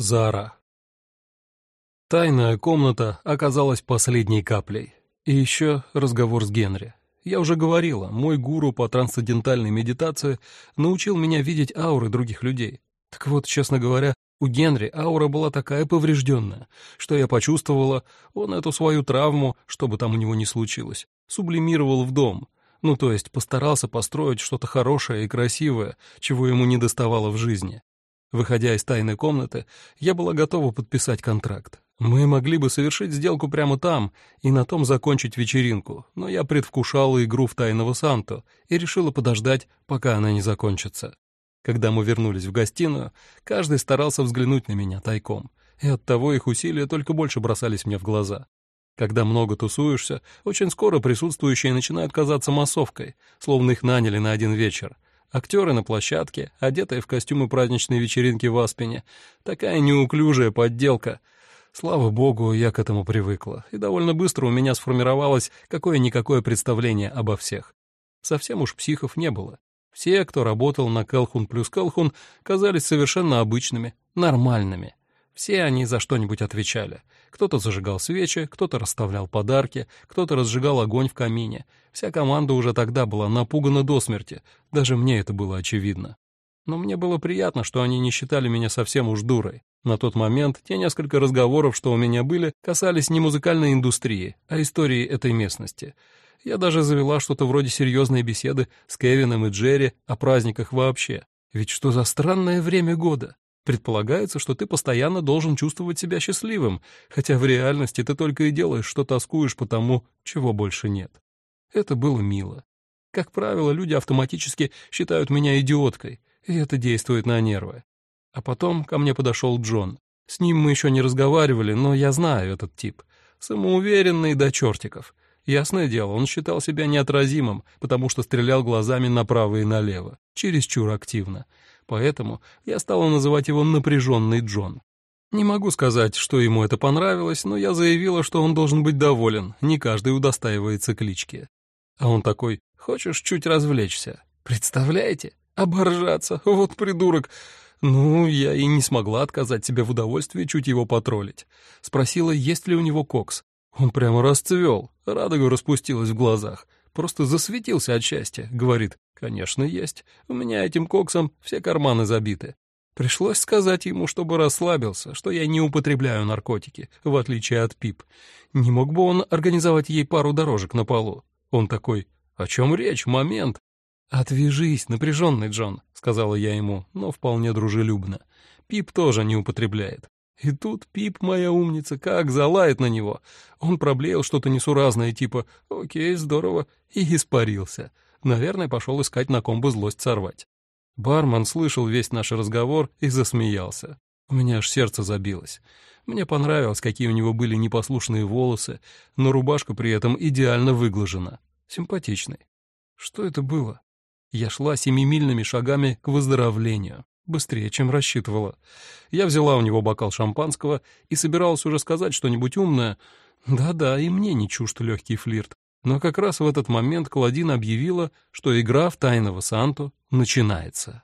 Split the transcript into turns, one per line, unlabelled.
Зара. Тайная комната оказалась последней каплей. И еще разговор с Генри. Я уже говорила, мой гуру по трансцендентальной медитации научил меня видеть ауры других людей. Так вот, честно говоря, у Генри аура была такая поврежденная, что я почувствовала, он эту свою травму, что бы там у него ни случилось, сублимировал в дом. Ну, то есть постарался построить что-то хорошее и красивое, чего ему не доставало в жизни. Выходя из тайной комнаты, я была готова подписать контракт. Мы могли бы совершить сделку прямо там и на том закончить вечеринку, но я предвкушала игру в тайного Санту и решила подождать, пока она не закончится. Когда мы вернулись в гостиную, каждый старался взглянуть на меня тайком, и оттого их усилия только больше бросались мне в глаза. Когда много тусуешься, очень скоро присутствующие начинают казаться массовкой, словно их наняли на один вечер — Актеры на площадке, одетые в костюмы праздничной вечеринки в Аспене. Такая неуклюжая подделка. Слава богу, я к этому привыкла, и довольно быстро у меня сформировалось какое-никакое представление обо всех. Совсем уж психов не было. Все, кто работал на Келхун плюс Келхун, казались совершенно обычными, нормальными. Все они за что-нибудь отвечали. Кто-то зажигал свечи, кто-то расставлял подарки, кто-то разжигал огонь в камине. Вся команда уже тогда была напугана до смерти, даже мне это было очевидно. Но мне было приятно, что они не считали меня совсем уж дурой. На тот момент те несколько разговоров, что у меня были, касались не музыкальной индустрии, а истории этой местности. Я даже завела что-то вроде серьезной беседы с Кевином и Джерри о праздниках вообще. Ведь что за странное время года? Предполагается, что ты постоянно должен чувствовать себя счастливым, хотя в реальности ты только и делаешь, что тоскуешь по тому, чего больше нет. Это было мило. Как правило, люди автоматически считают меня идиоткой, и это действует на нервы. А потом ко мне подошел Джон. С ним мы еще не разговаривали, но я знаю этот тип. Самоуверенный до чертиков. Ясное дело, он считал себя неотразимым, потому что стрелял глазами направо и налево, чересчур активно поэтому я стала называть его «напряженный Джон». Не могу сказать, что ему это понравилось, но я заявила, что он должен быть доволен, не каждый удостаивается клички. А он такой, хочешь чуть развлечься? Представляете? Оборжаться, вот придурок. Ну, я и не смогла отказать себе в удовольствии чуть его потроллить. Спросила, есть ли у него кокс. Он прямо расцвел, радуга распустилась в глазах. Просто засветился от счастья, говорит, Конечно, есть. У меня этим коксом все карманы забиты. Пришлось сказать ему, чтобы расслабился, что я не употребляю наркотики, в отличие от Пип. Не мог бы он организовать ей пару дорожек на полу? Он такой, о чем речь, момент. «Отвяжись, напряженный Джон», — сказала я ему, но вполне дружелюбно. Пип тоже не употребляет. И тут Пип, моя умница, как залает на него. Он проблеял что-то несуразное, типа «Окей, здорово», и испарился. Наверное, пошел искать на ком бы злость сорвать. Бармен слышал весь наш разговор и засмеялся. У меня аж сердце забилось. Мне понравилось, какие у него были непослушные волосы, но рубашка при этом идеально выглажена. Симпатичный. Что это было? Я шла семимильными шагами к выздоровлению. Быстрее, чем рассчитывала. Я взяла у него бокал шампанского и собиралась уже сказать что-нибудь умное. Да-да, и мне не чужд легкий флирт. Но как раз в этот момент Клодин объявила, что игра в тайного Санту начинается.